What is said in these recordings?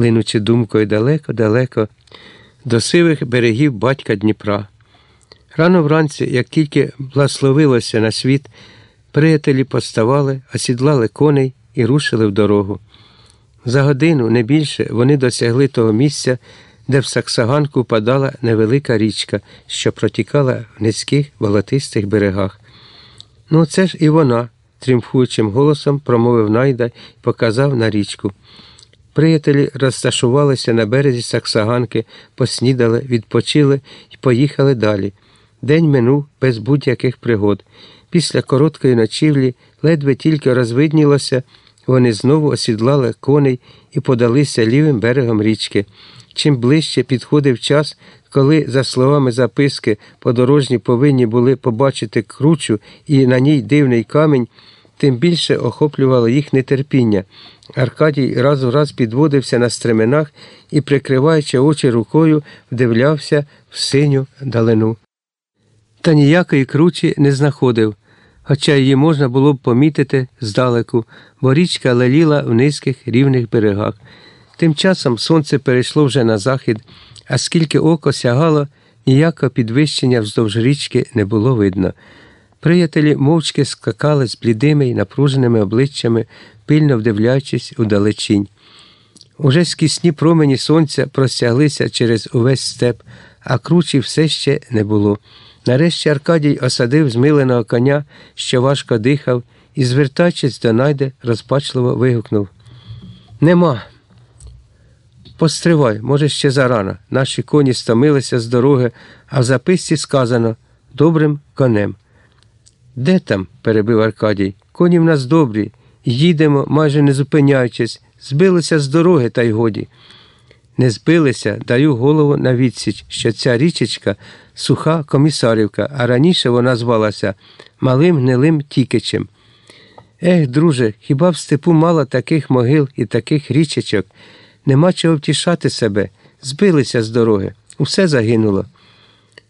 линучи думкою далеко-далеко до сивих берегів батька Дніпра. Рано вранці, як тільки благословилося на світ, приятелі поставали, осідлали коней і рушили в дорогу. За годину, не більше, вони досягли того місця, де в Саксаганку падала невелика річка, що протікала в низьких волотистих берегах. Ну, це ж і вона, трімфуючим голосом промовив найда і показав на річку. Приятелі розташувалися на березі Саксаганки, поснідали, відпочили і поїхали далі. День минув без будь-яких пригод. Після короткої ночівлі ледве тільки розвиднілося, вони знову осідлали коней і подалися лівим берегом річки. Чим ближче підходив час, коли, за словами записки, подорожні повинні були побачити кручу і на ній дивний камінь, тим більше охоплювало їх нетерпіння. Аркадій раз у раз підводився на стременах і, прикриваючи очі рукою, вдивлявся в синю далину. Та ніякої кручі не знаходив, хоча її можна було б помітити здалеку, бо річка леліла в низьких рівних берегах. Тим часом сонце перейшло вже на захід, а скільки око сягало, ніякого підвищення вздовж річки не було видно. Приятелі мовчки скакали з блідими й напруженими обличчями, пильно вдивляючись у далечінь. Уже скісні промені сонця простяглися через увесь степ, а кручі все ще не було. Нарешті Аркадій осадив змиленого коня, що важко дихав, і, звертаючись до найди, розпачливо вигукнув Нема. Постривай, може, ще зарано. Наші коні стомилися з дороги, а в записці сказано добрим конем. Де там? перебив Аркадій. Коні в нас добрі. Їдемо, майже не зупиняючись, збилися з дороги, та й годі. Не збилися, даю голову на відсіч, що ця річечка суха комісарівка, а раніше вона звалася Малим гнилим Тікичем. Ех, друже, хіба в степу мало таких могил і таких річечок? Нема чого втішати себе, збилися з дороги, усе загинуло.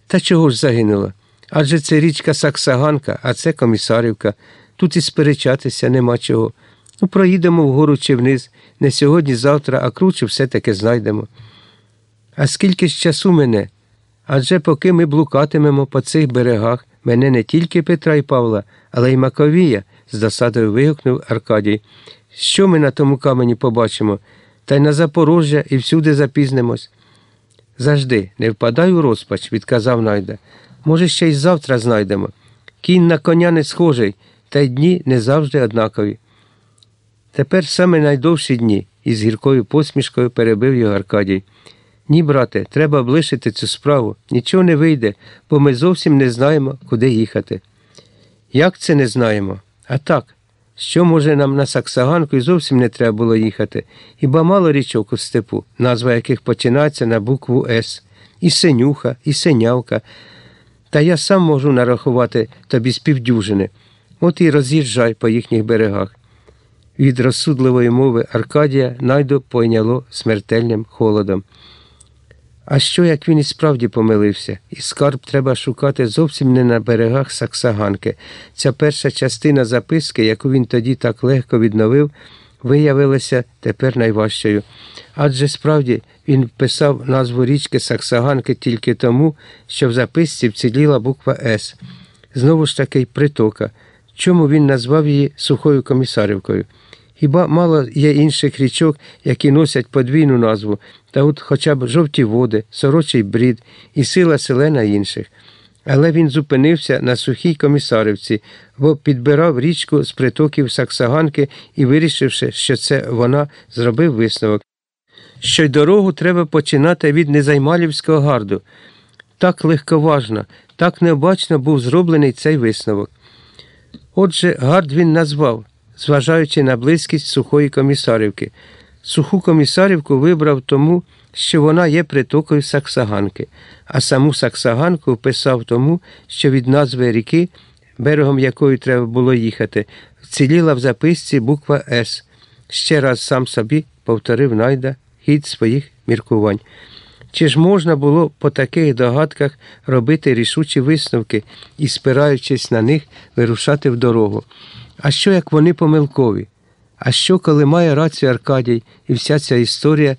Та чого ж загинуло? Адже це річка Саксаганка, а це комісарівка. Тут і сперечатися нема чого. Ну, проїдемо вгору чи вниз, не сьогодні, завтра, а круче все-таки знайдемо. А скільки ж часу мене? Адже поки ми блукатимемо по цих берегах, мене не тільки Петра і Павла, але й Маковія, з досадою вигукнув Аркадій. Що ми на тому камені побачимо? Та й на Запорожжя і всюди запізнимось. Завжди, не впадай у розпач, відказав найда. Може, ще й завтра знайдемо. Кінь на коня не схожий, та й дні не завжди однакові. Тепер саме найдовші дні, із гіркою посмішкою перебив його Аркадій. Ні, брате, треба облишити цю справу. Нічого не вийде, бо ми зовсім не знаємо, куди їхати. Як це не знаємо? А так, що, може, нам на Саксаганку і зовсім не треба було їхати, хіба мало річок у степу, назва яких починається на букву С, і синюха, і синявка. Та я сам можу нарахувати тобі співдюжини. От і роз'їжджай по їхніх берегах. Від розсудливої мови Аркадія найду пойняло смертельним холодом. А що, як він і справді помилився, і скарб треба шукати зовсім не на берегах Саксаганки. Ця перша частина записки, яку він тоді так легко відновив, виявилася тепер найважчою. Адже справді він вписав назву річки Саксаганки тільки тому, що в записці вціліла буква С. Знову ж таки притока. Чому він назвав її сухою комісарівкою? Хіба мало є інших річок, які носять подвійну назву, та от хоча б жовті води, сорочий брід і сила селена інших. Але він зупинився на сухій комісарівці, бо підбирав річку з притоків Саксаганки і, вирішивши, що це вона, зробив висновок. Що й дорогу треба починати від Незаймалівського гарду. Так легковажно, так необачно був зроблений цей висновок. Отже, гард він назвав зважаючи на близькість сухої комісарівки. Суху комісарівку вибрав тому, що вона є притокою Саксаганки, а саму Саксаганку вписав тому, що від назви ріки, берегом якої треба було їхати, вціліла в записці буква С. Ще раз сам собі повторив найда хід своїх міркувань. Чи ж можна було по таких догадках робити рішучі висновки і, спираючись на них, вирушати в дорогу? А що як вони помилкові? А що, коли має рацію Аркадій і вся ця історія